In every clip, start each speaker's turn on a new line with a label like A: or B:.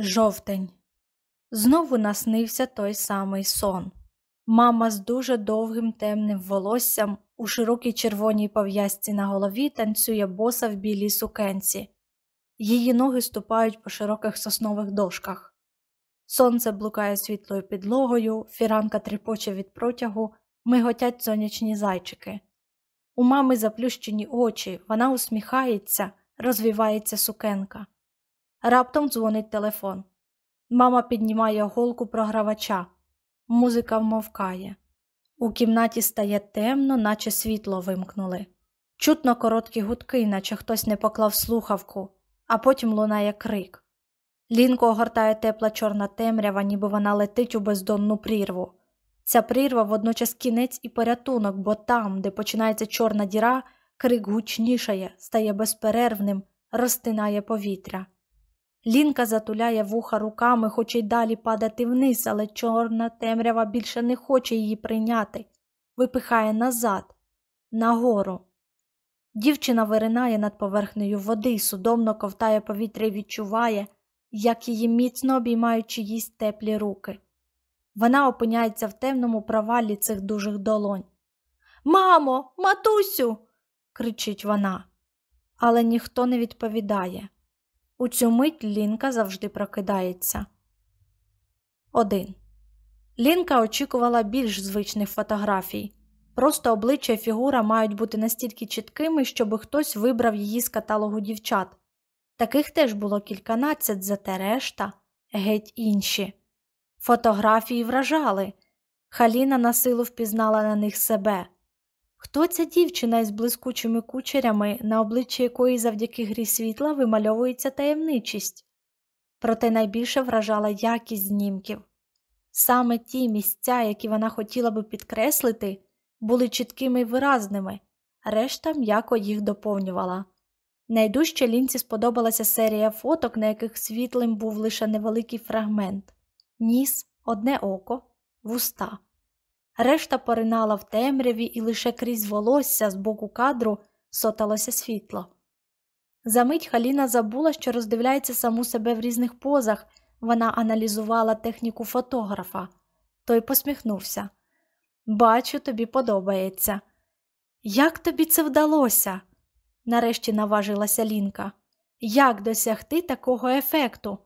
A: Жовтень. Знову наснився той самий сон. Мама з дуже довгим темним волоссям у широкій червоній пов'язці на голові танцює боса в білій сукенці. Її ноги ступають по широких соснових дошках. Сонце блукає світлою підлогою, фіранка тріпоче від протягу, миготять сонячні зайчики. У мами заплющені очі, вона усміхається, розвівається сукенка. Раптом дзвонить телефон. Мама піднімає голку програвача. Музика вмовкає. У кімнаті стає темно, наче світло вимкнули. Чутно короткі гудки, наче хтось не поклав слухавку, а потім лунає крик. Лінку огортає тепла чорна темрява, ніби вона летить у бездонну прірву. Ця прірва водночас кінець і порятунок, бо там, де починається чорна діра, крик гучнішає, стає безперервним, розтинає повітря. Лінка затуляє вуха руками, хоче й далі падати вниз, але чорна темрява більше не хоче її прийняти, випихає назад, нагору. Дівчина виринає над поверхнею води, судомно ковтає повітря і відчуває, як її міцно обіймають чиїсь теплі руки. Вона опиняється в темному провалі цих дужих долонь. Мамо, матусю. кричить вона, але ніхто не відповідає. У цю мить Лінка завжди прокидається. 1. Лінка очікувала більш звичних фотографій. Просто обличчя і фігура мають бути настільки чіткими, щоб хтось вибрав її з каталогу дівчат. Таких теж було кільканадцять, зате решта геть інші. Фотографії вражали. Халіна на силу впізнала на них себе. Хто ця дівчина із блискучими кучерями, на обличчі якої завдяки грі світла вимальовується таємничість? Проте найбільше вражала якість знімків. Саме ті місця, які вона хотіла би підкреслити, були чіткими й виразними, решта м'яко їх доповнювала. Найдужче лінці сподобалася серія фоток, на яких світлим був лише невеликий фрагмент ніс, одне око, вуста. Решта поринала в темряві і лише крізь волосся з боку кадру соталося світло. Замить Халіна забула, що роздивляється саму себе в різних позах, вона аналізувала техніку фотографа. Той посміхнувся. Бачу, тобі подобається. Як тобі це вдалося? нарешті наважилася Лінка. Як досягти такого ефекту?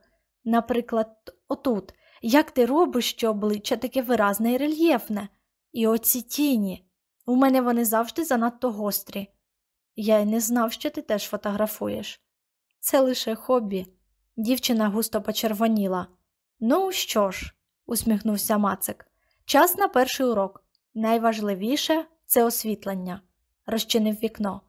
A: Наприклад, отут, як ти робиш, що обличчя таке виразне і рельєфне? І оці тіні. У мене вони завжди занадто гострі. Я й не знав, що ти теж фотографуєш. Це лише хобі. Дівчина густо почервоніла. Ну, що ж, усміхнувся Мацик. Час на перший урок. Найважливіше це освітлення, розчинив вікно.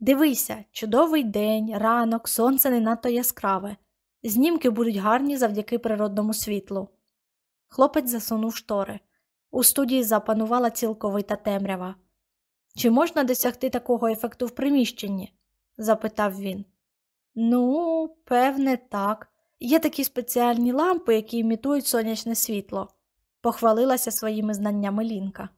A: Дивися, чудовий день, ранок, сонце не надто яскраве. Знімки будуть гарні завдяки природному світлу. Хлопець засунув штори. У студії запанувала цілковита темрява. Чи можна досягти такого ефекту в приміщенні? запитав він. Ну, певне, так. Є такі спеціальні лампи, які імітують сонячне світло, похвалилася своїми знаннями Лінка.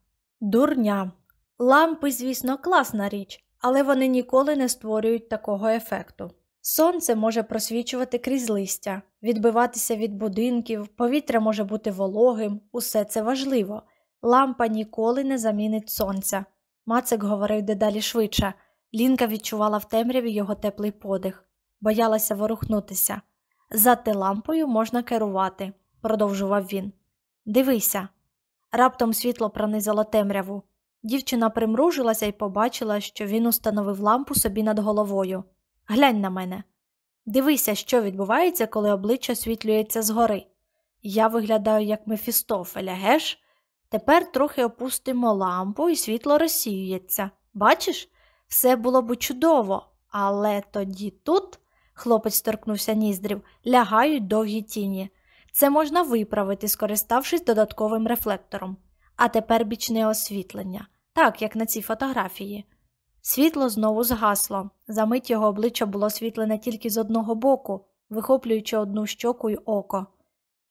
A: Дурня. Лампи, звісно, класна річ, але вони ніколи не створюють такого ефекту. Сонце може просвічувати крізь листя, відбиватися від будинків, повітря може бути вологим, усе це важливо. Лампа ніколи не замінить сонця. Мацик говорив дедалі швидше. Лінка відчувала в темряві його теплий подих, боялася ворухнутися. Зате лампою можна керувати, продовжував він. Дивися. Раптом світло пронизало темряву. Дівчина примружилася і побачила, що він установив лампу собі над головою. Глянь на мене. Дивися, що відбувається, коли обличчя освітлюється згори. Я виглядаю, як Мефістофеля, геш? Тепер трохи опустимо лампу і світло розсіюється. Бачиш, все було б чудово, але тоді тут, хлопець торкнувся ніздрів, лягають довгі тіні. Це можна виправити, скориставшись додатковим рефлектором. А тепер бічне освітлення, так як на цій фотографії. Світло знову згасло. Замить його обличчя було світлене тільки з одного боку, вихоплюючи одну щоку й око.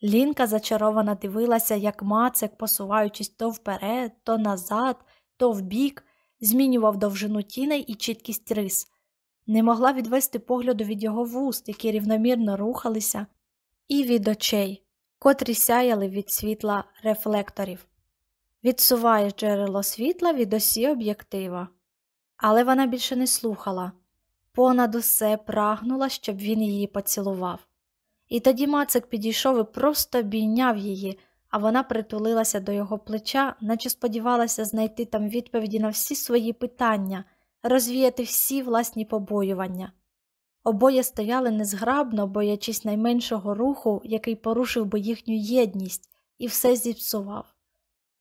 A: Лінка зачаровано дивилася, як мацик, посуваючись то вперед, то назад, то вбік, змінював довжину тіней і чіткість рис. Не могла відвести погляду від його вуст, які рівномірно рухалися, і від очей, котрі сяяли від світла рефлекторів. Відсуває джерело світла від осі об'єктива. Але вона більше не слухала, понад усе прагнула, щоб він її поцілував. І тоді Мацик підійшов і просто обійняв її, а вона притулилася до його плеча, наче сподівалася знайти там відповіді на всі свої питання, розвіяти всі власні побоювання. Обоє стояли незграбно, боячись найменшого руху, який порушив би їхню єдність, і все зіпсував.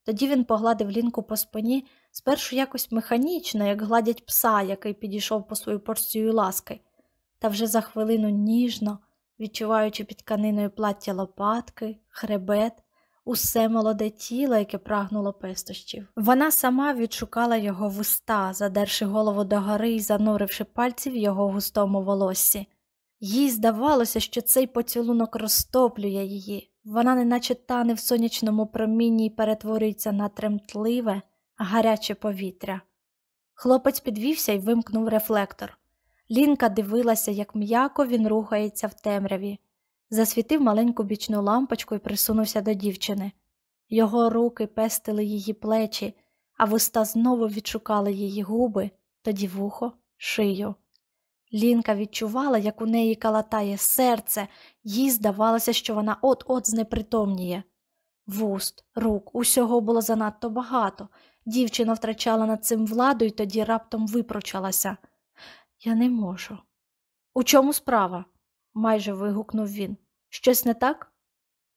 A: Тоді він погладив лінку по спині, спершу якось механічно, як гладять пса, який підійшов по свою порцію ласки, та вже за хвилину ніжно, відчуваючи під тканиною плаття лопатки, хребет, усе молоде тіло, яке прагнуло пестощів. Вона сама відшукала його вуста, задерши голову догори і зануривши пальці в його густому волоссі. Їй здавалося, що цей поцілунок розтоплює її, вона неначе тане в сонячному промінні й перетворюється на тремтливе, гаряче повітря. Хлопець підвівся і вимкнув рефлектор. Лінка дивилася, як м'яко він рухається в темряві засвітив маленьку бічну лампочку і присунувся до дівчини. Його руки пестили її плечі, а вуста знову відшукали її губи, тоді вухо, шию. Лінка відчувала, як у неї калатає серце, їй здавалося, що вона от-от знепритомніє. Вуст, рук, усього було занадто багато. Дівчина втрачала над цим владу і тоді раптом випручалася. Я не можу. У чому справа? майже вигукнув він. Щось не так?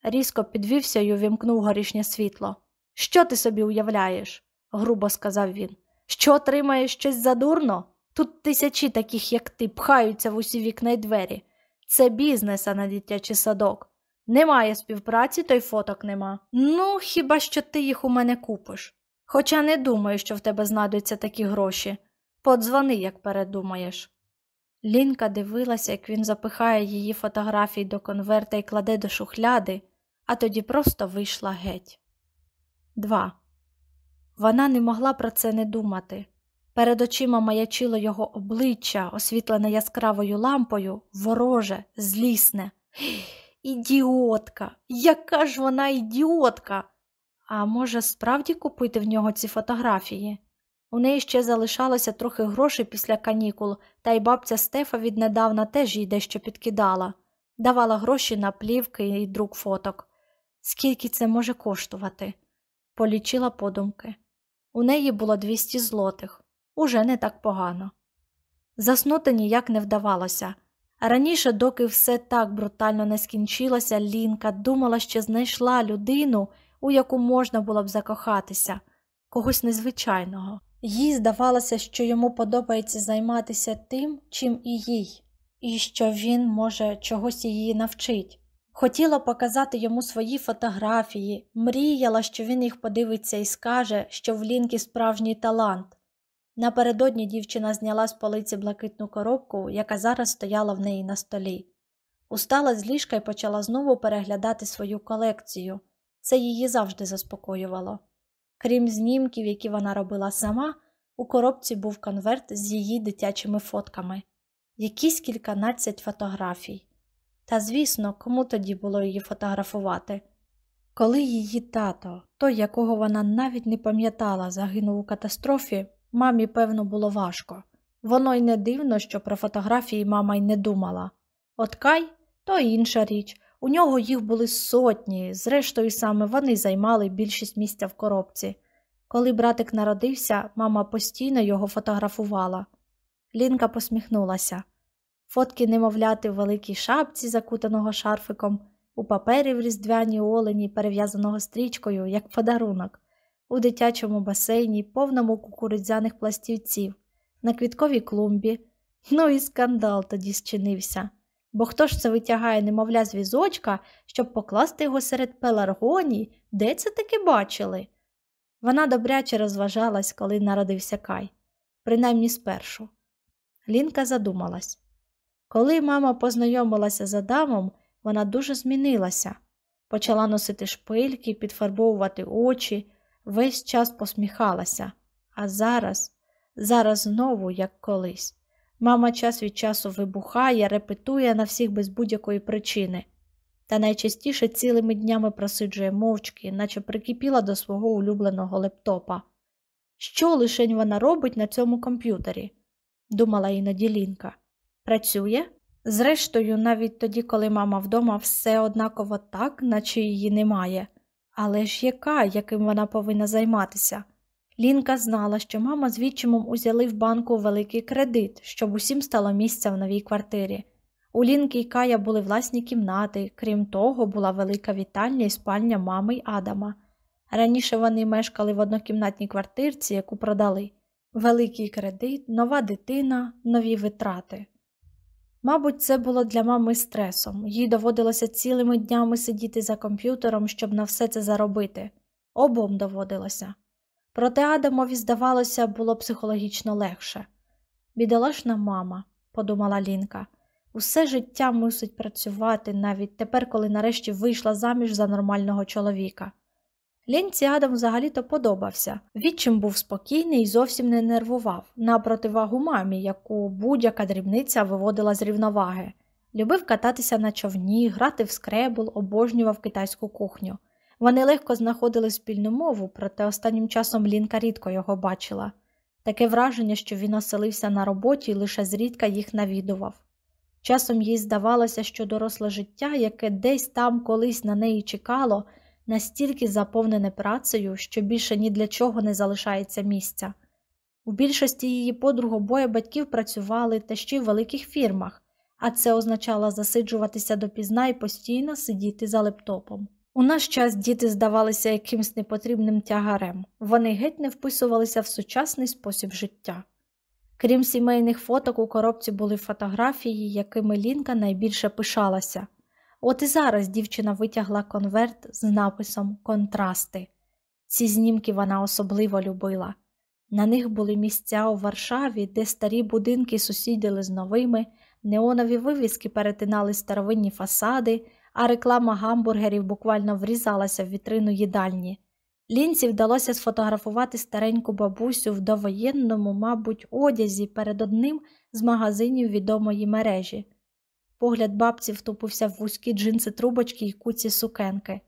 A: Різко підвівся і увімкнув горішнє світло. Що ти собі уявляєш? грубо сказав він. Що отримаєш щось задурно? Тут тисячі таких, як ти, пхаються в усі вікна й двері. Це бізнес, а не дитячий садок. Немає співпраці, то й фоток нема. Ну, хіба що ти їх у мене купиш. Хоча не думаю, що в тебе знайдуться такі гроші. Подзвони, як передумаєш. Лінка дивилася, як він запихає її фотографії до конверта і кладе до шухляди, а тоді просто вийшла геть. 2. Вона не могла про це не думати. Перед очима маячило його обличчя, освітлене яскравою лампою, вороже, злісне. Ідіотка! Яка ж вона ідіотка! А може, справді купити в нього ці фотографії? У неї ще залишалося трохи грошей після канікул, та й бабця Стефа віднедавна теж їй дещо підкидала, давала гроші на плівки і друк фоток. Скільки це може коштувати? Полічила подумки. У неї було 200 злотих, уже не так погано. Заснути ніяк не вдавалося. Раніше, доки все так брутально не скінчилося, Лінка думала, що знайшла людину, у яку можна було б закохатися, когось незвичайного. Їй здавалося, що йому подобається займатися тим, чим і їй, і що він, може, чогось її навчить. Хотіла показати йому свої фотографії, мріяла, що він їх подивиться і скаже, що в Лінкі справжній талант. Напередодні дівчина зняла з полиці блакитну коробку, яка зараз стояла в неї на столі. Устала з ліжка і почала знову переглядати свою колекцію. Це її завжди заспокоювало. Крім знімків, які вона робила сама, у коробці був конверт з її дитячими фотками, якісь кільканадцять фотографій. Та, звісно, кому тоді було її фотографувати? Коли її тато, той, якого вона навіть не пам'ятала, загинув у катастрофі, мамі, певно, було важко. Воно й не дивно, що про фотографії мама й не думала. От Кай то інша річ, у нього їх були сотні, зрештою, саме вони займали більшість місця в коробці. Коли братик народився, мама постійно його фотографувала. Лінка посміхнулася. Фотки немовляти в великій шапці, закутаного шарфиком, у папері в різдвяній олені, перев'язаного стрічкою, як подарунок, у дитячому басейні, повному кукурудзяних пластівців, на квітковій клумбі. Ну і скандал тоді зчинився. Бо хто ж це витягає, немовля, з візочка, щоб покласти його серед пеларгоній? Де це таки бачили? Вона добряче розважалась, коли народився Кай, принаймні спершу. Лінка задумалась. Коли мама познайомилася з Адамом, вона дуже змінилася, почала носити шпильки, підфарбовувати очі, весь час посміхалася, а зараз, зараз знову, як колись. Мама час від часу вибухає, репетує на всіх без будь-якої причини. та найчастіше цілими днями просиджує мовчки, наче прикипіла до свого улюбленого лептопа. Що лишень вона робить на цьому комп'ютері? думала іноді Лінка. Працює? Зрештою, навіть тоді, коли мама вдома, все однаково так, наче її немає. Але ж яка, яким вона повинна займатися? Лінка знала, що мама з відчимом узяли в банку великий кредит, щоб усім стало місця в новій квартирі. У Лінки і Кая були власні кімнати, крім того, була велика вітальня і спальня мами й Адама. Раніше вони мешкали в однокімнатній квартирці, яку продали. Великий кредит, нова дитина, нові витрати. Мабуть, це було для мами стресом, їй доводилося цілими днями сидіти за комп'ютером, щоб на все це заробити. Обом доводилося. Проте Адамові, здавалося, було психологічно легше. Бідолашна мама, подумала Лінка, усе життя мусить працювати навіть тепер, коли нарешті вийшла заміж за нормального чоловіка. Лінці Адам взагалі-то подобався. Відчим був спокійний і зовсім не нервував, на противагу мамі, яку будь-яка дрібниця виводила з рівноваги. Любив кататися на човні, грати в скребл, обожнював китайську кухню. Вони легко знаходили спільну мову, проте останнім часом Лінка рідко його бачила. Таке враження, що він оселився на роботі і лише зрідка їх навідував. Часом їй здавалося, що доросле життя, яке десь там колись на неї чекало, настільки заповнене працею, що більше ні для чого не залишається місця. У більшості її подруг обоє батьків працювали та ще й в великих фірмах, а це означало засиджуватися допізна і постійно сидіти за лептопом. У наш час діти здавалися якимсь непотрібним тягарем, вони геть не вписувалися в сучасний спосіб життя. Крім сімейних фоток, у коробці були фотографії, якими Лінка найбільше пишалася. От і зараз дівчина витягла конверт з написом Контрасти. Ці знімки вона особливо любила. На них були місця у Варшаві, де старі будинки сусідили з новими, неонові вивіски перетинали старовинні фасади, а реклама гамбургерів буквально врізалася в вітрину їдальні. Лінці вдалося сфотографувати стареньку бабусю в довоєнному, мабуть, одязі перед одним з магазинів відомої мережі. Погляд бабці втупився в вузькі джинси трубочки і куці сукенки.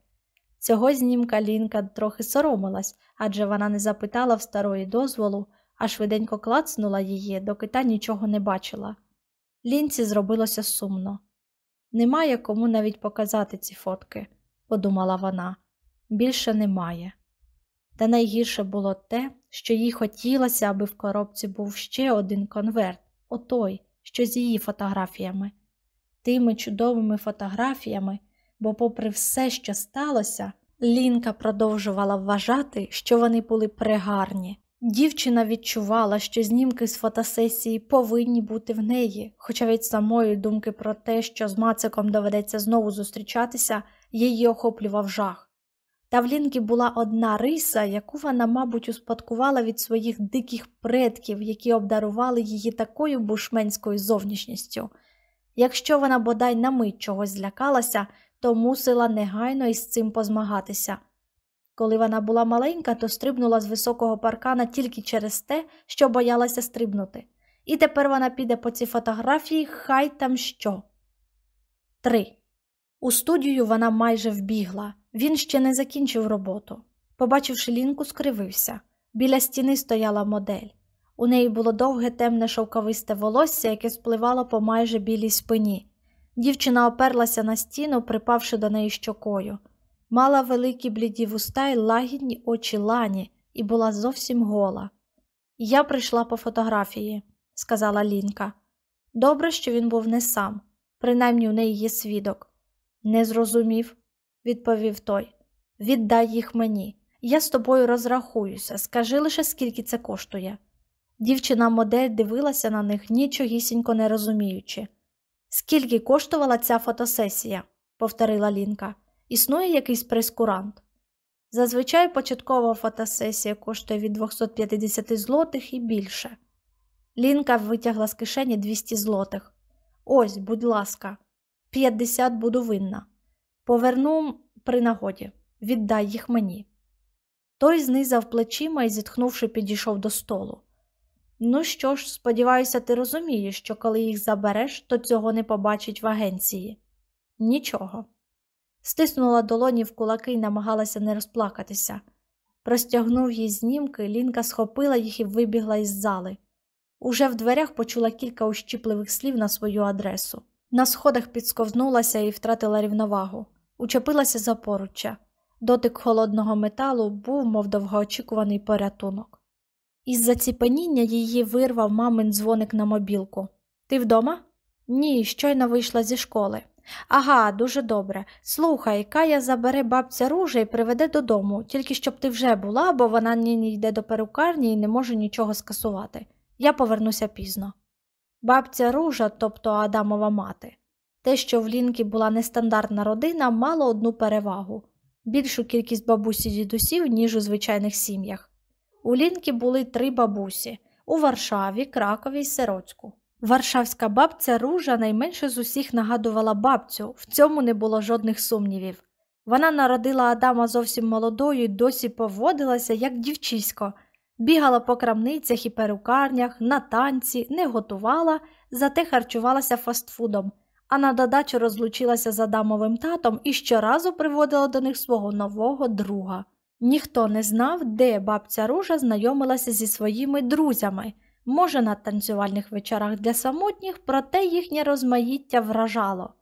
A: Цього знімка Лінка трохи соромилась, адже вона не запитала в старої дозволу, а швиденько клацнула її, доки та нічого не бачила. Лінці зробилося сумно. Немає кому навіть показати ці фотки, подумала вона. Більше немає. Та найгірше було те, що їй хотілося, аби в коробці був ще один конверт, отой, що з її фотографіями тими чудовими фотографіями, бо, попри все, що сталося, Лінка продовжувала вважати, що вони були пригарні. Дівчина відчувала, що знімки з фотосесії повинні бути в неї, хоча від самої думки про те, що з Мациком доведеться знову зустрічатися, її охоплював жах. Та в Лінки була одна риса, яку вона, мабуть, успадкувала від своїх диких предків, які обдарували її такою бушменською зовнішністю. Якщо вона бодай на мить чогось злякалася, то мусила негайно із цим позмагатися. Коли вона була маленька, то стрибнула з високого паркана тільки через те, що боялася стрибнути. І тепер вона піде по цій фотографії, хай там що. Три. У студію вона майже вбігла. Він ще не закінчив роботу. Побачивши лінку, скривився. Біля стіни стояла модель. У неї було довге темне шовковисте волосся, яке спливало по майже білій спині. Дівчина оперлася на стіну, припавши до неї щокою. Мала великі бліді вуста й лагідні очі лані і була зовсім гола. Я прийшла по фотографії, сказала Лінка. Добре, що він був не сам, принаймні у неї є свідок. Не зрозумів, відповів той. Віддай їх мені. Я з тобою розрахуюся. Скажи лише, скільки це коштує. Дівчина модель дивилася на них, нічогісінько не розуміючи. Скільки коштувала ця фотосесія? повторила Лінка. Існує якийсь прескурант. Зазвичай початкова фотосесія коштує від 250 злотих і більше. Лінка витягла з кишені 200 злотих. Ось, будь ласка, 50 буду винна. Поверну при нагоді, віддай їх мені. Той знизав плечима і, зітхнувши, підійшов до столу. Ну що ж, сподіваюся, ти розумієш, що коли їх забереш, то цього не побачить в агенції. Нічого. Стиснула долоні в кулаки і намагалася не розплакатися. Простягнув їй знімки, Лінка схопила їх і вибігла із зали. Уже в дверях почула кілька ущіпливих слів на свою адресу. На сходах підсковзнулася і втратила рівновагу, учепилася за поруччя. Дотик холодного металу був, мов довгоочікуваний порятунок. Із заціпеніння її вирвав мамин дзвоник на мобілку. Ти вдома? Ні, щойно вийшла зі школи. Ага, дуже добре. Слухай, Кая забере бабця ружа і приведе додому, тільки щоб ти вже була, бо вона нині йде до перукарні і не може нічого скасувати. Я повернуся пізно. Бабця ружа, тобто Адамова мати. Те, що в Лінки була нестандартна родина, мало одну перевагу більшу кількість бабусь і дідусів, ніж у звичайних сім'ях. У Лінки були три бабусі у Варшаві, Кракові й Сироцьку. Варшавська бабця ружа найменше з усіх нагадувала бабцю, в цьому не було жодних сумнівів. Вона народила Адама зовсім молодою і досі поводилася, як дівчисько, бігала по крамницях і перукарнях, на танці, не готувала, зате харчувалася фастфудом, а на додачу розлучилася з Адамовим татом і щоразу приводила до них свого нового друга. Ніхто не знав, де бабця ружа знайомилася зі своїми друзями може, на танцювальних вечорах для самотніх, проте їхнє розмаїття вражало.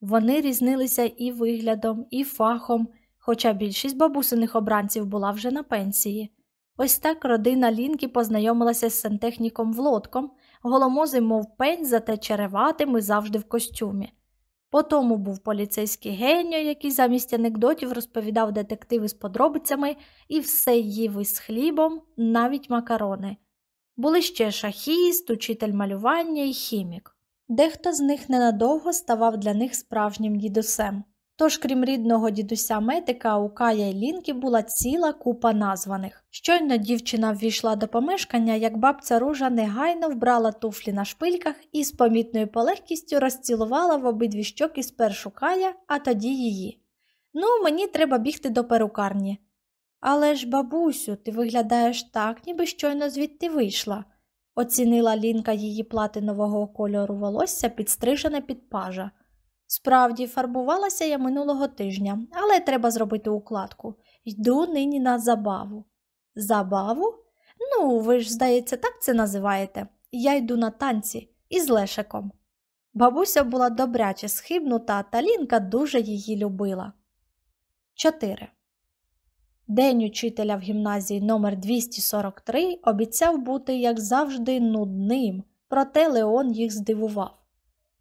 A: Вони різнилися і виглядом, і фахом, хоча більшість бабусиних обранців була вже на пенсії. Ось так родина Лінки познайомилася з сантехніком Влодком, голомозий, мов пень, зате череватим і завжди в костюмі. Потому був поліцейський геньо, який замість анекдотів розповідав детективи з подробицями і все їв із хлібом, навіть макарони. Були ще шахіст, учитель малювання і хімік. Дехто з них ненадовго ставав для них справжнім дідусем. Тож, крім рідного дідуся метика, у Кая й Лінки була ціла купа названих. Щойно дівчина ввійшла до помешкання, як бабця ружа негайно вбрала туфлі на шпильках і з помітною полегкістю розцілувала в обидві щоки спершу Кая, а тоді її. Ну, мені треба бігти до перукарні. Але ж, бабусю, ти виглядаєш так, ніби щойно звідти вийшла, оцінила Лінка її платинового кольору волосся, підстрижене під пажа. Справді, фарбувалася я минулого тижня, але треба зробити укладку. Йду нині на забаву. Забаву? Ну, ви ж, здається, так це називаєте. Я йду на танці із Лешиком. Бабуся була добряче схибнута, та Лінка дуже її любила. 4. День учителя в гімназії номер 243 обіцяв бути, як завжди, нудним, проте Леон їх здивував.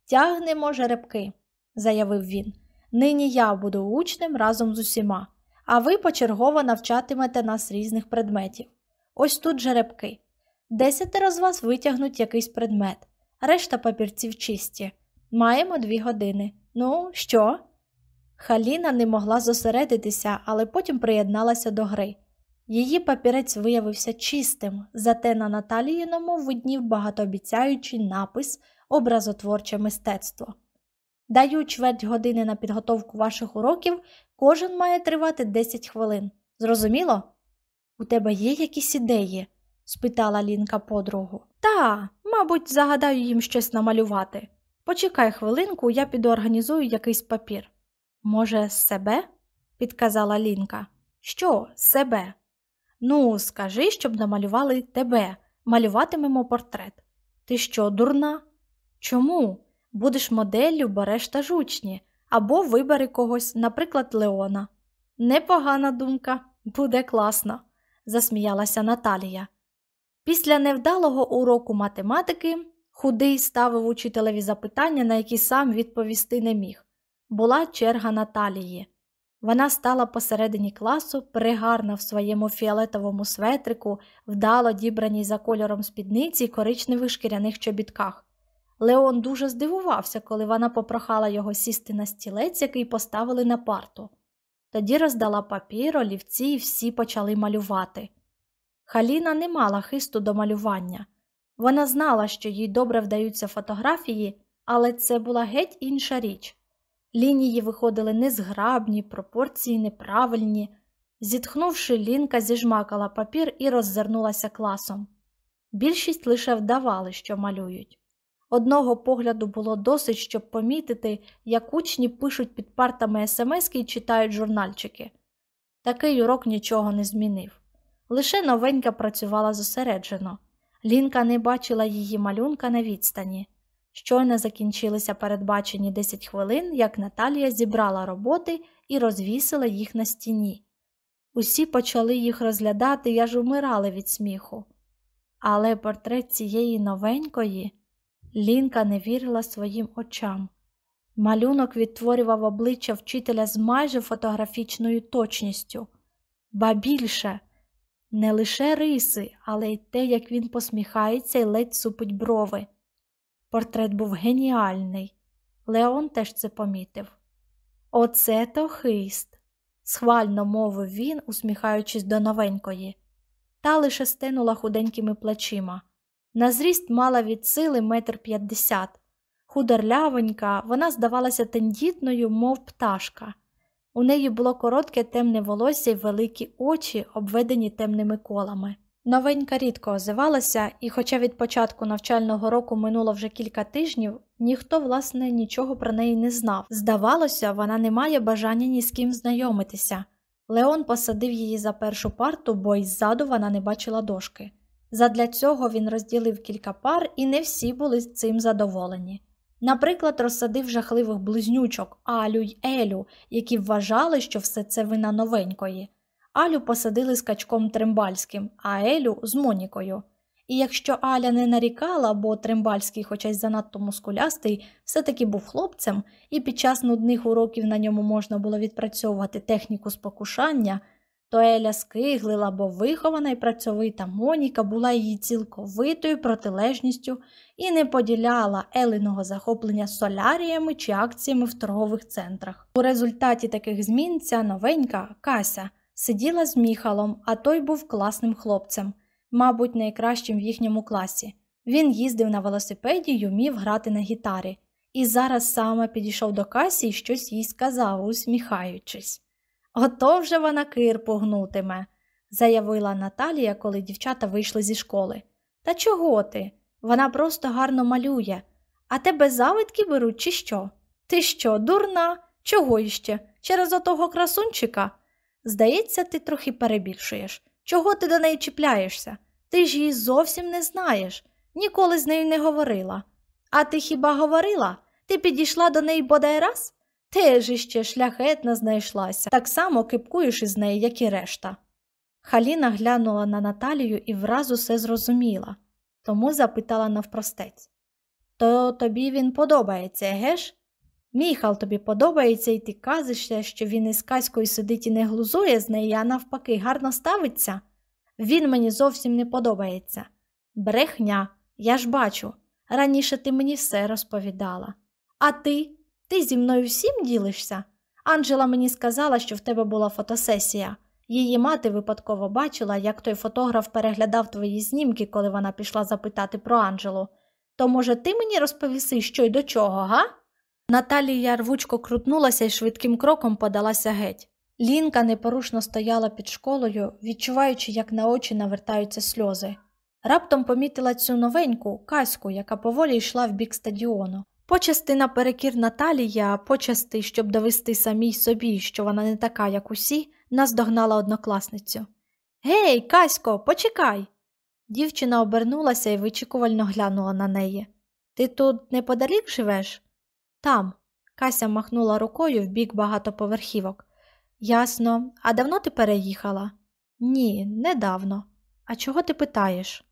A: Тягнемо жеребки, заявив він. Нині я буду учнем разом з усіма, а ви почергово навчатимете нас різних предметів. Ось тут жеребки. Десятеро з вас витягнуть якийсь предмет, решта папірців чисті. Маємо дві години. Ну, що? Халіна не могла зосередитися, але потім приєдналася до гри. Її папірець виявився чистим, зате на Наталіїному виднів багатообіцяючий напис образотворче мистецтво. Даю чверть години на підготовку ваших уроків, кожен має тривати 10 хвилин. Зрозуміло? У тебе є якісь ідеї? спитала Лінка подругу. Та, мабуть, загадаю їм щось намалювати. Почекай хвилинку, я піду організую якийсь папір. Може, себе? підказала Лінка. Що, себе? Ну, скажи, щоб намалювали тебе, малюватимемо портрет. Ти що, дурна? Чому? Будеш моделлю, береш та жучні, або вибери когось, наприклад, Леона. Непогана думка, буде класно, засміялася Наталія. Після невдалого уроку математики худий ставив учителеві запитання, на які сам відповісти не міг була черга Наталії. Вона стала посередині класу, пригарна в своєму фіолетовому светрику, вдало дібраній за кольором спідниці й коричневих шкіряних чобітках. Леон дуже здивувався, коли вона попрохала його сісти на стілець, який поставили на парту. Тоді роздала папір, олівці і всі почали малювати. Халіна не мала хисту до малювання. Вона знала, що їй добре вдаються фотографії, але це була геть інша річ. Лінії виходили незграбні, пропорції неправильні. Зітхнувши, Лінка зіжмакала папір і роззирнулася класом. Більшість лише вдавали, що малюють. Одного погляду було досить, щоб помітити, як учні пишуть під партами смски і читають журнальчики. Такий урок нічого не змінив. Лише новенька працювала зосереджено. Лінка не бачила її малюнка на відстані. Щойно закінчилися передбачені 10 хвилин, як Наталія зібрала роботи і розвісила їх на стіні. Усі почали їх розглядати і аж умирали від сміху. Але портрет цієї новенької Лінка не вірила своїм очам. Малюнок відтворював обличчя вчителя з майже фотографічною точністю, ба більше не лише риси, але й те, як він посміхається і ледь супить брови. Портрет був геніальний. Леон теж це помітив. Оце то хист, схвально мовив він, усміхаючись до новенької, та лише стенула худенькими плечима. На зріст мала від сили метр п'ятдесят. Худорлявенька, вона здавалася тендітною, мов пташка. У неї було коротке темне волосся й великі очі, обведені темними колами. Новенька рідко озивалася, і, хоча від початку навчального року минуло вже кілька тижнів, ніхто, власне, нічого про неї не знав. Здавалося, вона не має бажання ні з ким знайомитися. Леон посадив її за першу парту, бо й ззаду вона не бачила дошки. Задля цього він розділив кілька пар, і не всі були з цим задоволені. Наприклад, розсадив жахливих близнючок Алю й Елю, які вважали, що все це вина новенької. Алю посадили з качком Трембальським, а Елю з Монікою. І якщо Аля не нарікала, бо Трембальський, хоча й занадто мускулястий, все-таки був хлопцем, і під час нудних уроків на ньому можна було відпрацьовувати техніку спокушання, то Еля скиглила, бо вихована і працьовита Моніка була її цілковитою протилежністю і не поділяла Елиного захоплення соляріями чи акціями в торгових центрах. У результаті таких змін ця новенька Кася сиділа з Міхалом, а той був класним хлопцем, мабуть, найкращим в їхньому класі. Він їздив на велосипеді й умів грати на гітарі, і зараз саме підійшов до Касі і щось їй сказав, усміхаючись. Ото вже вона кир погнутиме, заявила Наталія, коли дівчата вийшли зі школи. Та чого ти? Вона просто гарно малює. А тебе завидки беруть, чи що? Ти що, дурна? Чого іще? Через отого красунчика? Здається, ти трохи перебільшуєш. Чого ти до неї чіпляєшся? Ти ж її зовсім не знаєш, ніколи з нею не говорила. А ти хіба говорила? Ти підійшла до неї бодай раз? Теж іще шляхетна знайшлася, так само кипкуєш із неї, як і решта. Халіна глянула на Наталію і враз усе зрозуміла, тому запитала навпростець То тобі він подобається, геш? Міхал тобі подобається, і ти казишся, що він із Каською сидить і не глузує з неї, а навпаки, гарно ставиться. Він мені зовсім не подобається. Брехня, я ж бачу. Раніше ти мені все розповідала. А ти? Ти зі мною всім ділишся? Анджела мені сказала, що в тебе була фотосесія. Її мати випадково бачила, як той фотограф переглядав твої знімки, коли вона пішла запитати про Анджелу. То, може, ти мені розповіси, що й до чого, га? Наталія рвучко крутнулася і швидким кроком подалася геть. Лінка непорушно стояла під школою, відчуваючи, як на очі навертаються сльози. Раптом помітила цю новеньку каську, яка поволі йшла в бік стадіону. Почасти наперекір Наталії, а почасти, щоб довести самій собі, що вона не така, як усі, наздогнала однокласницю. Гей, Касько, почекай. Дівчина обернулася і вичікувально глянула на неї. Ти тут неподалік живеш? Там. Кася махнула рукою в бік багатоповерхівок. Ясно, а давно ти переїхала? Ні, недавно. А чого ти питаєш?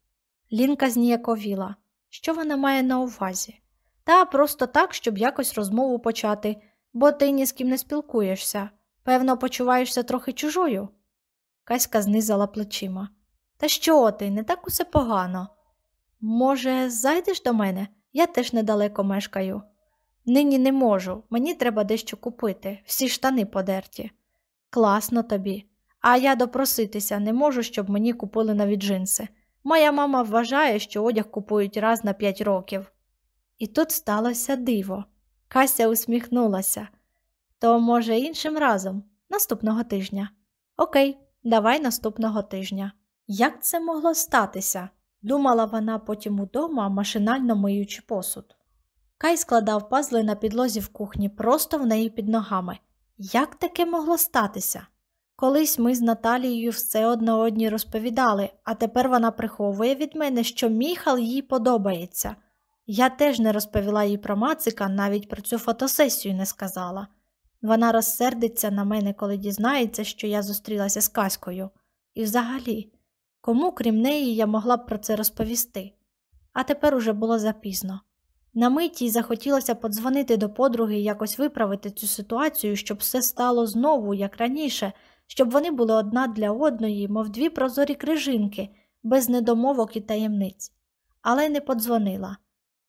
A: Лінка зніяковіла. Що вона має на увазі? Та просто так, щоб якось розмову почати, бо ти ні з ким не спілкуєшся. Певно, почуваєшся трохи чужою. Каська знизала плечима. Та що ти, не так усе погано. Може, зайдеш до мене? Я теж недалеко мешкаю. Нині не можу, мені треба дещо купити, всі штани подерті. Класно тобі. А я допроситися не можу, щоб мені купили нові джинси. Моя мама вважає, що одяг купують раз на п'ять років. І тут сталося диво. Кася усміхнулася. То, може, іншим разом, наступного тижня. Окей, давай наступного тижня. Як це могло статися? думала вона потім удома, машинально миючи посуд. Кай складав пазли на підлозі в кухні просто в неї під ногами. Як таке могло статися? Колись ми з Наталією все одне одній розповідали, а тепер вона приховує від мене, що міхал їй подобається. Я теж не розповіла їй про Мацика, навіть про цю фотосесію не сказала. Вона розсердиться на мене, коли дізнається, що я зустрілася з Каською. І взагалі, кому, крім неї, я могла б про це розповісти. А тепер уже було запізно. На миті захотілося подзвонити до подруги і якось виправити цю ситуацію, щоб все стало знову, як раніше, щоб вони були одна для одної, мов дві прозорі крижинки, без недомовок і таємниць. Але не подзвонила.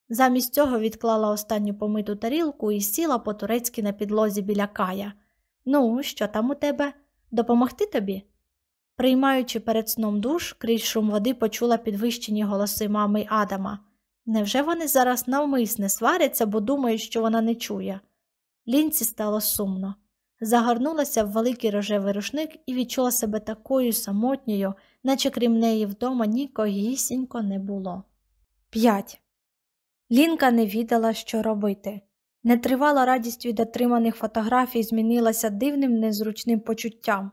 A: Замість цього відклала останню помиту тарілку і сіла по турецьки на підлозі біля кая. Ну, що там у тебе? Допомогти тобі? Приймаючи перед сном душ, крізь шум води почула підвищені голоси мами Адама. Невже вони зараз навмисне сваряться, бо думають, що вона не чує? Лінці стало сумно. Загорнулася в великий рожевий рушник і відчула себе такою самотньою, наче крім неї вдома нікогісінько не було. 5. Лінка не відала, що робити. Нетривала радість від отриманих фотографій змінилася дивним незручним почуттям.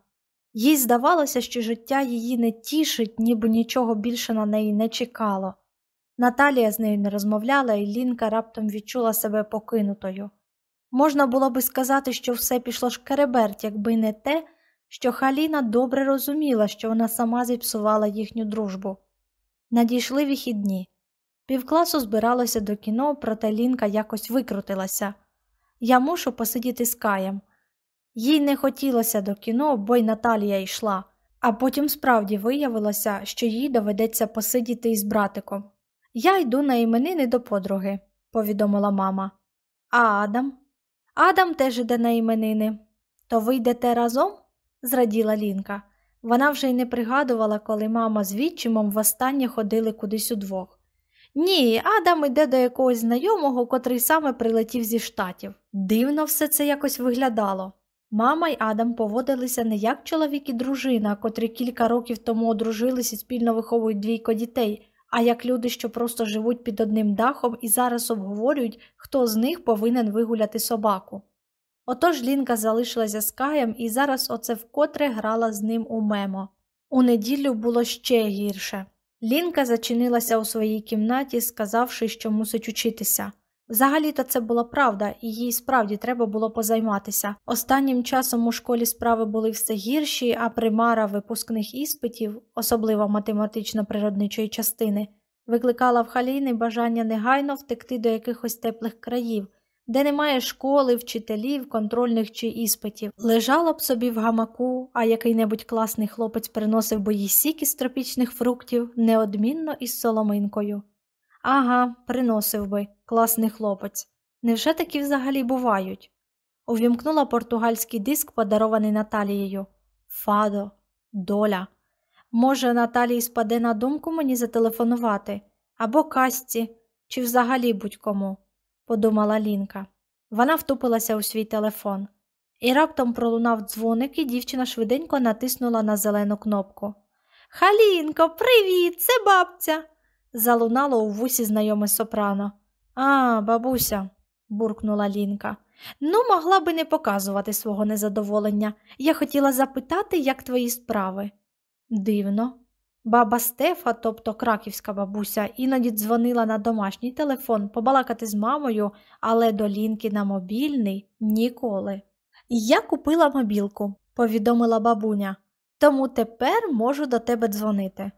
A: Їй здавалося, що життя її не тішить, ніби нічого більше на неї не чекало. Наталія з нею не розмовляла, і Лінка раптом відчула себе покинутою. Можна було би сказати, що все пішло шкереберть, якби не те, що Халіна добре розуміла, що вона сама зіпсувала їхню дружбу. Надійшли вихідні. Півкласу збиралося до кіно, проте Лінка якось викрутилася. Я мушу посидіти з Каєм. Їй не хотілося до кіно, бо й Наталія йшла, а потім справді виявилося, що їй доведеться посидіти із братиком. Я йду на іменини до подруги, повідомила мама. А Адам? Адам теж іде на іменини. То ви йдете разом? зраділа Лінка. Вона вже й не пригадувала, коли мама з відчимом востаннє ходили кудись удвох. Ні, Адам іде до якогось знайомого, котрий саме прилетів зі штатів. Дивно все це якось виглядало. Мама й Адам поводилися не як чоловік і дружина, котрі кілька років тому одружилися і спільно виховують двійко дітей, а як люди, що просто живуть під одним дахом і зараз обговорюють, хто з них повинен вигуляти собаку. Отож Лінка залишилася з Каєм і зараз оце вкотре грала з ним у мемо. У неділю було ще гірше. Лінка зачинилася у своїй кімнаті, сказавши, що мусить учитися. Взагалі-то це була правда, і їй справді треба було позайматися. Останнім часом у школі справи були все гірші, а примара випускних іспитів, особливо математично-природничої частини, викликала в Халіни бажання негайно втекти до якихось теплих країв, де немає школи, вчителів, контрольних чи іспитів. Лежала б собі в гамаку, а який-небудь класний хлопець приносив би їй сік із тропічних фруктів неодмінно із соломинкою. Ага, приносив би, класний хлопець. Невже такі взагалі бувають? Увімкнула португальський диск, подарований Наталією. Фадо, доля. Може, Наталії спаде на думку мені зателефонувати або касті, чи взагалі будь-кому, подумала Лінка. Вона втупилася у свій телефон. І раптом пролунав дзвоник, і дівчина швиденько натиснула на зелену кнопку. Халінко, привіт, це бабця залунало у вусі знайоме сопрано. А, бабуся, буркнула Лінка. Ну, могла би не показувати свого незадоволення. Я хотіла запитати, як твої справи. Дивно. Баба Стефа, тобто краківська бабуся, іноді дзвонила на домашній телефон побалакати з мамою, але до Лінки на мобільний ніколи. Я купила мобілку, повідомила бабуня, тому тепер можу до тебе дзвонити.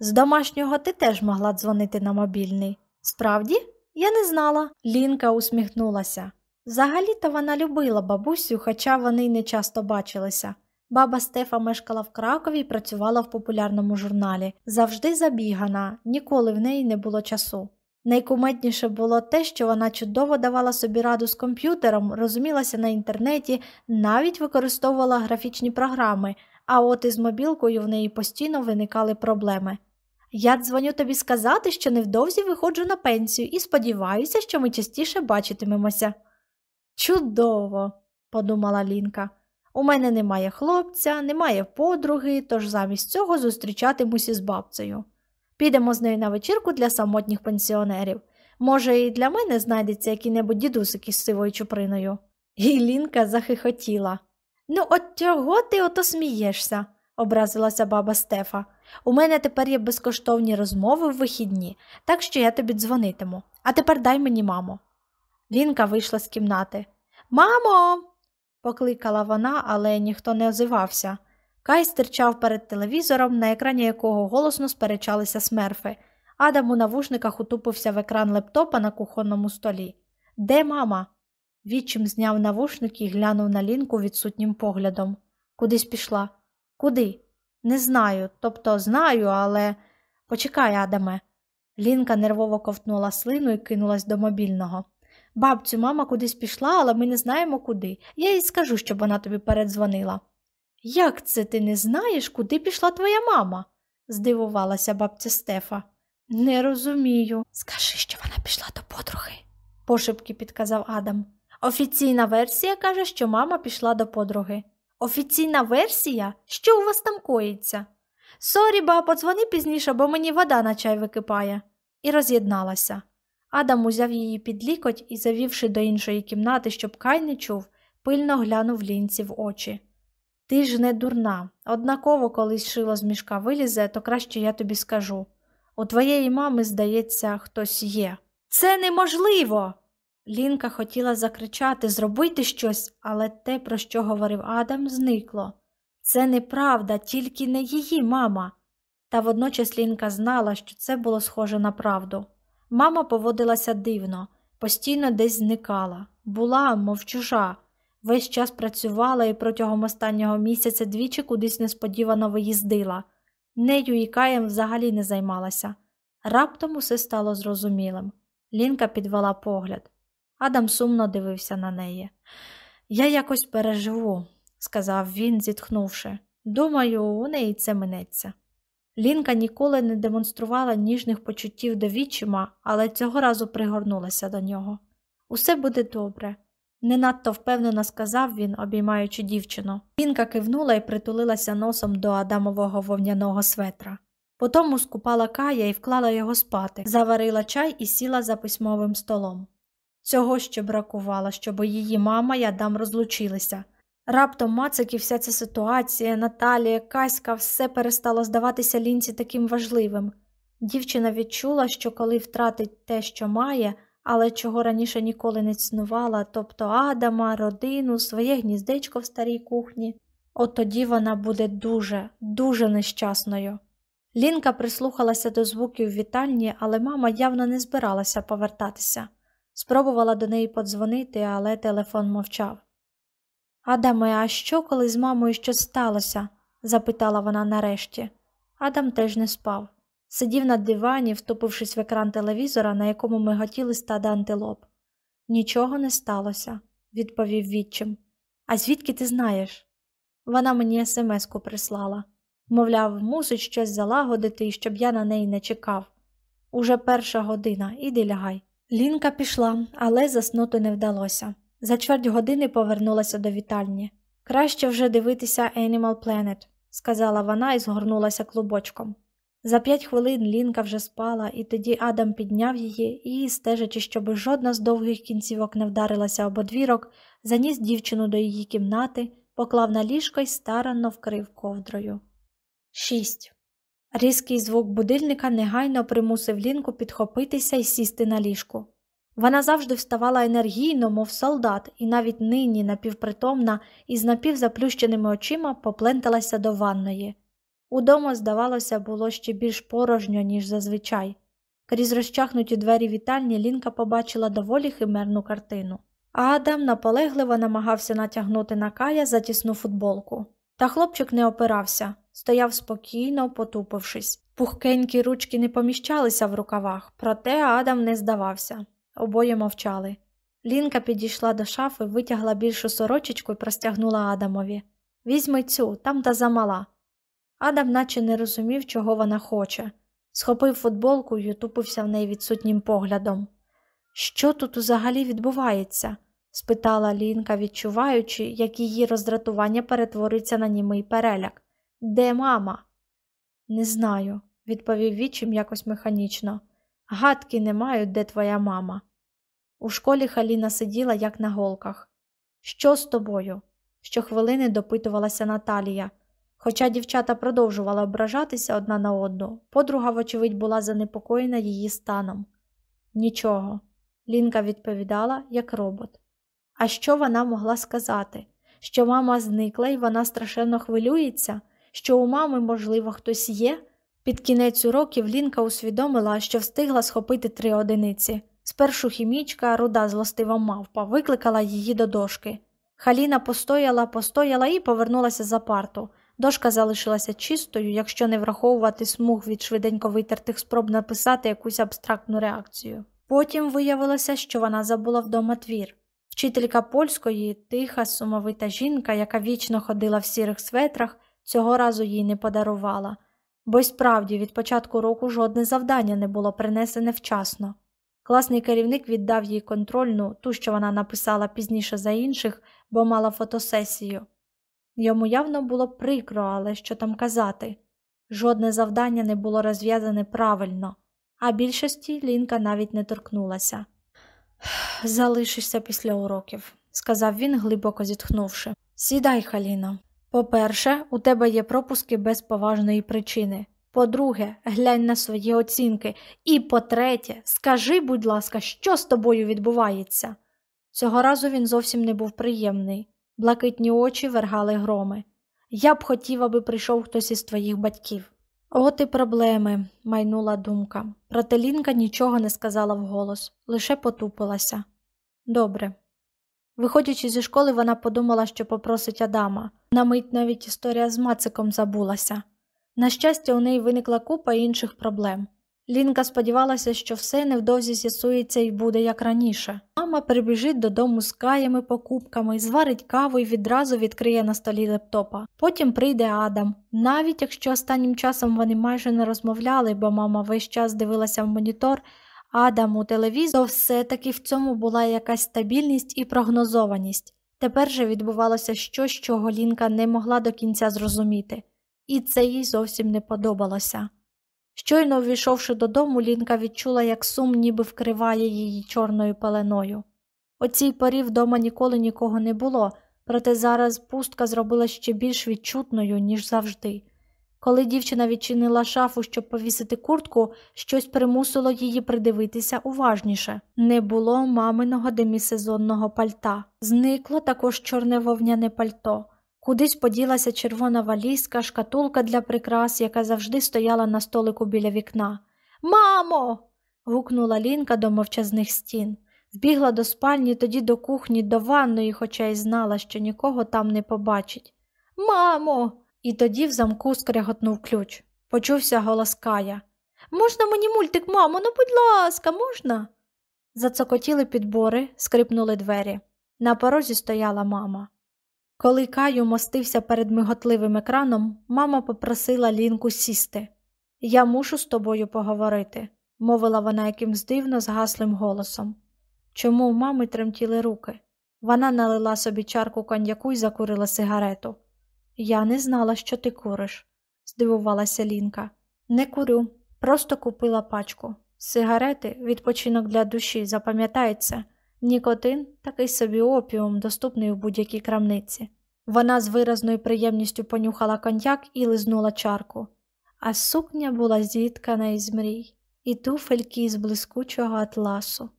A: З домашнього ти теж могла дзвонити на мобільний. Справді, я не знала. Лінка усміхнулася. Взагалі-то вона любила бабусю, хоча вони й не часто бачилися. Баба Стефа мешкала в Кракові і працювала в популярному журналі. Завжди забігана, ніколи в неї не було часу. Найкумедніше було те, що вона чудово давала собі раду з комп'ютером, розумілася на інтернеті, навіть використовувала графічні програми, а от із мобілкою в неї постійно виникали проблеми. Я дзвоню тобі сказати, що невдовзі виходжу на пенсію і сподіваюся, що ми частіше бачитимемося. Чудово, подумала Лінка. У мене немає хлопця, немає подруги, тож замість цього зустрічатимуся з бабцею. Підемо з нею на вечірку для самотніх пенсіонерів. Може, і для мене знайдеться який-небудь дідусик із сивою чуприною. І Лінка захихотіла. Ну, от чого ти ото смієшся, образилася баба Стефа. У мене тепер є безкоштовні розмови в вихідні, так що я тобі дзвонитиму. А тепер дай мені, мамо. Лінка вийшла з кімнати. Мамо. покликала вона, але ніхто не озивався. Кай стирчав перед телевізором, на екрані якого голосно сперечалися смерфи. Адам у навушниках утупився в екран лептопа на кухонному столі. Де мама? Відчим зняв навушники і глянув на лінку відсутнім поглядом. Кудись пішла. Куди? Не знаю. Тобто знаю, але. Почекай, Адаме. Лінка нервово ковтнула слину і кинулась до мобільного. Бабцю, мама кудись пішла, але ми не знаємо куди. Я їй скажу, щоб вона тобі передзвонила. Як це ти не знаєш, куди пішла твоя мама? здивувалася бабця Стефа. Не розумію. Скажи, що вона пішла до подруги, пошепки підказав Адам. Офіційна версія каже, що мама пішла до подруги. Офіційна версія? Що у вас там коїться? Sorry, ба, подзвони пізніше, бо мені вода на чай википає, і роз'єдналася. Адам узяв її під лікоть і, завівши до іншої кімнати, щоб Кай не чув, пильно глянув Лінці в очі. Ти ж не дурна, однаково, колись шило з мішка вилізе, то краще я тобі скажу. У твоєї мами, здається, хтось є. Це неможливо. Лінка хотіла закричати, зробити щось, але те, про що говорив Адам, зникло. Це неправда, тільки не її мама. Та водночас Лінка знала, що це було схоже на правду. Мама поводилася дивно, постійно десь зникала, була, мов чужа, весь час працювала і протягом останнього місяця двічі кудись несподівано виїздила. Нею і Каєм взагалі не займалася. Раптом усе стало зрозумілим. Лінка підвела погляд. Адам сумно дивився на неї. Я якось переживу, сказав він, зітхнувши. Думаю, у неї це минеться. Лінка ніколи не демонструвала ніжних почуттів до вічима, але цього разу пригорнулася до нього. Усе буде добре, не надто впевнено сказав він, обіймаючи дівчину. Лінка кивнула і притулилася носом до Адамового вовняного светра. Потім скупала кая і вклала його спати, заварила чай і сіла за письмовим столом. Цього ще бракувало, щоб її мама і Адам розлучилися. Раптом Мацик і вся ця ситуація, Наталія, Каська, все перестало здаватися лінці таким важливим. Дівчина відчула, що коли втратить те, що має, але чого раніше ніколи не цінувала, тобто Адама, родину, своє гніздечко в старій кухні, от тоді вона буде дуже, дуже нещасною. Лінка прислухалася до звуків вітальні, але мама явно не збиралася повертатися. Спробувала до неї подзвонити, але телефон мовчав. Адаме, а що, коли з мамою щось сталося? запитала вона нарешті. Адам теж не спав. Сидів на дивані, втупившись в екран телевізора, на якому миготіли стада антилоп. Нічого не сталося, відповів відчим. А звідки ти знаєш? Вона мені смс-ку прислала. Мовляв, мусить щось залагодити щоб я на неї не чекав. Уже перша година, іди лягай. Лінка пішла, але заснути не вдалося. За чверть години повернулася до вітальні. Краще вже дивитися Animal Planet», – сказала вона і згорнулася клубочком. За п'ять хвилин Лінка вже спала, і тоді Адам підняв її і, стежачи, щоб жодна з довгих кінцівок не вдарилася об одвірок, заніс дівчину до її кімнати, поклав на ліжко й старанно вкрив ковдрою. 6. Різкий звук будильника негайно примусив Лінку підхопитися і сісти на ліжку. Вона завжди вставала енергійно, мов солдат, і навіть нині, напівпритомна, із напівзаплющеними очима попленталася до ванної. Удома, здавалося, було ще більш порожньо, ніж зазвичай. Крізь розчахнуті двері вітальні Лінка побачила доволі химерну картину. А Адам наполегливо намагався натягнути на кая затісну футболку. Та хлопчик не опирався, стояв спокійно, потупившись. Пухкенькі ручки не поміщалися в рукавах, проте Адам не здавався. Обоє мовчали. Лінка підійшла до шафи, витягла більшу сорочечку і простягнула Адамові. Візьми цю, там та замала. Адам наче не розумів, чого вона хоче. Схопив футболку і утупився в неї відсутнім поглядом. Що тут взагалі відбувається? спитала Лінка, відчуваючи, як її роздратування перетвориться на німий переляк. Де мама? Не знаю, відповів вічим якось механічно. Гадки не мають, де твоя мама. У школі Халіна сиділа, як на голках. Що з тобою? Щохвилини допитувалася Наталія. Хоча дівчата продовжували ображатися одна на одну, подруга, вочевидь, була занепокоєна її станом. Нічого, Лінка відповідала, як робот. А що вона могла сказати? Що мама зникла і вона страшенно хвилюється, що у мами, можливо, хтось є? Під кінець уроків Лінка усвідомила, що встигла схопити три одиниці. Спершу хімічка, руда злостива мавпа, викликала її до дошки. Халіна постояла, постояла і повернулася за парту. Дошка залишилася чистою, якщо не враховувати смуг від швиденько витертих спроб написати якусь абстрактну реакцію. Потім виявилося, що вона забула вдома твір. Вчителька польської, тиха, сумовита жінка, яка вічно ходила в сірих светрах, цього разу їй не подарувала, бо й справді від початку року жодне завдання не було принесене вчасно. Класний керівник віддав їй контрольну, ту, що вона написала пізніше за інших, бо мала фотосесію. Йому явно було прикро, але що там казати. Жодне завдання не було розв'язане правильно, а більшості Лінка навіть не торкнулася. Залишишся після уроків, сказав він, глибоко зітхнувши. Сідай, Халіно. По-перше, у тебе є пропуски без поважної причини. По-друге, глянь на свої оцінки. І по-третє, скажи, будь ласка, що з тобою відбувається? Цього разу він зовсім не був приємний. Блакитні очі вергали громи. Я б хотів, аби прийшов хтось із твоїх батьків. От і проблеми, майнула думка. Проте Лінка нічого не сказала вголос, лише потупилася. Добре. Виходячи зі школи, вона подумала, що попросить Адама. На мить навіть історія з Мациком забулася. На щастя, у неї виникла купа інших проблем. Лінка сподівалася, що все невдовзі з'ясується і буде як раніше. Мама прибіжить додому з каями, покупками, зварить каву і відразу відкриє на столі лептопа. Потім прийде Адам. Навіть якщо останнім часом вони майже не розмовляли, бо мама весь час дивилася в монітор, Адам у телевізор, все-таки в цьому була якась стабільність і прогнозованість. Тепер же відбувалося щось, чого Лінка не могла до кінця зрозуміти, і це їй зовсім не подобалося. Щойно увійшовши додому, Лінка відчула, як сум ніби вкриває її чорною пеленою. О цій порі вдома ніколи нікого не було, проте зараз пустка зробила ще більш відчутною, ніж завжди. Коли дівчина відчинила шафу, щоб повісити куртку, щось примусило її придивитися уважніше. Не було маминого демісезонного пальта. Зникло також чорне вовняне пальто. Кудись поділася червона валізка, шкатулка для прикрас, яка завжди стояла на столику біля вікна. Мамо. гукнула Лінка до мовчазних стін. Вбігла до спальні, тоді до кухні, до ванної, хоча й знала, що нікого там не побачить. Мамо. І тоді в замку скреготнув ключ. Почувся голос Кая. Можна мені мультик, мамо, ну будь ласка, можна? Зацокотіли підбори, скрипнули двері. На порозі стояла мама. Коли Каю мостився перед миготливим екраном, мама попросила Лінку сісти. Я мушу з тобою поговорити, мовила вона якимсь дивно згаслим голосом. Чому у мами тремтіли руки? Вона налила собі чарку коньяку і закурила сигарету. Я не знала, що ти куриш, здивувалася Лінка. Не курю, просто купила пачку. Сигарети відпочинок для душі, запам'ятається. Нікотин такий собі опіум, доступний у будь-якій крамниці. Вона з виразною приємністю понюхала коньяк і лизнула чарку, а сукня була зіткана із мрій, і туфельки із блискучого атласу.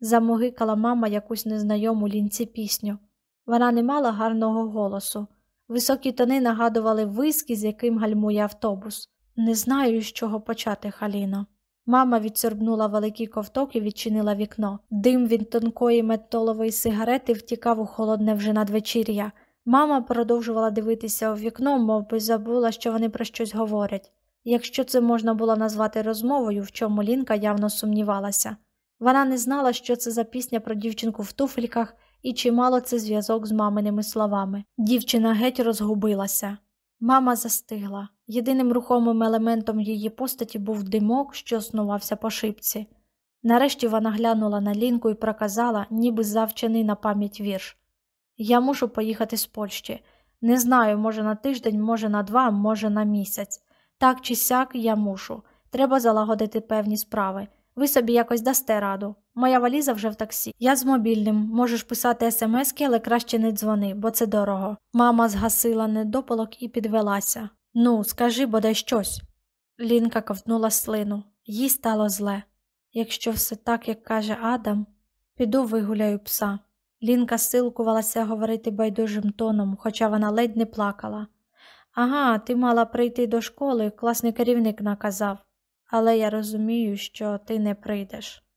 A: Замогикала мама якусь незнайому лінці пісню. Вона не мала гарного голосу. Високі тони нагадували виски, з яким гальмує автобус. Не знаю, з чого почати, Халіно. Мама відсорбнула великий ковток і відчинила вікно. Дим від тонкої метолової сигарети втікав у холодне вже надвечір'я. Мама продовжувала дивитися у вікно, мов би забула, що вони про щось говорять. Якщо це можна було назвати розмовою, в чому Лінка явно сумнівалася. Вона не знала, що це за пісня про дівчинку в туфельках і чи мало це зв'язок з маминими словами. Дівчина геть розгубилася. Мама застигла. Єдиним рухомим елементом її постаті був димок, що снувався по шипці. Нарешті вона глянула на лінку і проказала, ніби завчений на пам'ять вірш. Я мушу поїхати з Польщі. Не знаю, може, на тиждень, може, на два, може, на місяць. Так чи сяк я мушу. Треба залагодити певні справи. Ви собі якось дасте раду. Моя валіза вже в таксі. Я з мобільним. Можеш писати смски, але краще не дзвони, бо це дорого. Мама згасила недопалок і підвелася. Ну, скажи бодай щось. Лінка ковтнула слину. Їй стало зле. Якщо все так, як каже Адам, піду вигуляю пса. Лінка силкувалася говорити байдужим тоном, хоча вона ледь не плакала. Ага, ти мала прийти до школи, класний керівник наказав, але я розумію, що ти не прийдеш.